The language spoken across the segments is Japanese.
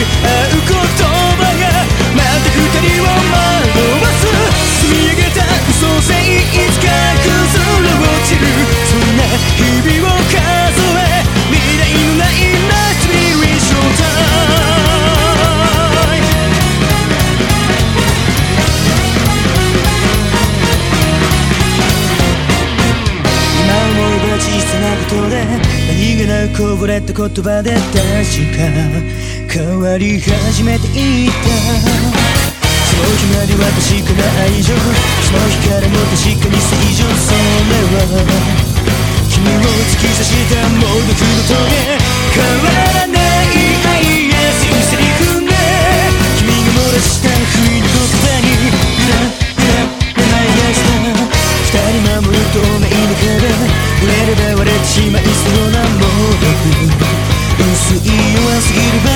会う言葉がまた二人を惑わす積み上げた嘘さえいつか崩れ落ちるそんな日々を数え未来のないナイトビリー小さなことで何気なくこぼれた言葉で確か変わり始めていた。その日までは確かな愛情その日からも確かに正常それは君を突き刺した。猛毒の棘変わらない愛やすいセリフが君が漏らした。不意の言葉に名前がした。二人守る透明の壁触れれば割れてしまいそうなもの薄い弱すぎる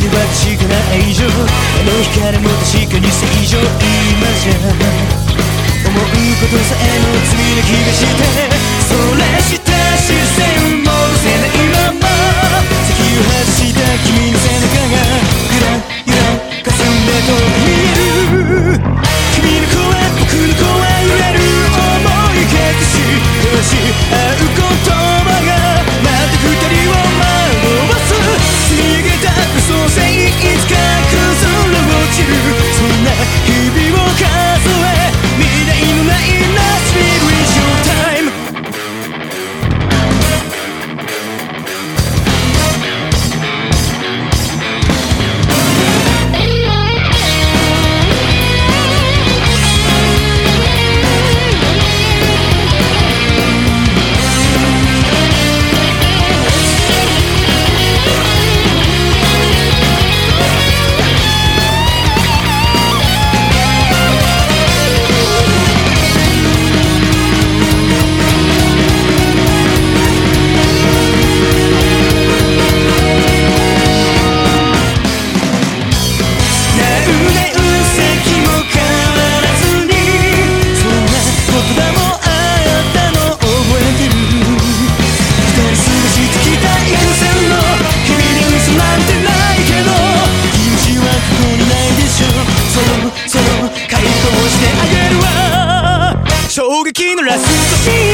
では確かな愛情あの光も確かに正常。今じゃ思うことさえも罪な気がして。キーのラストシーン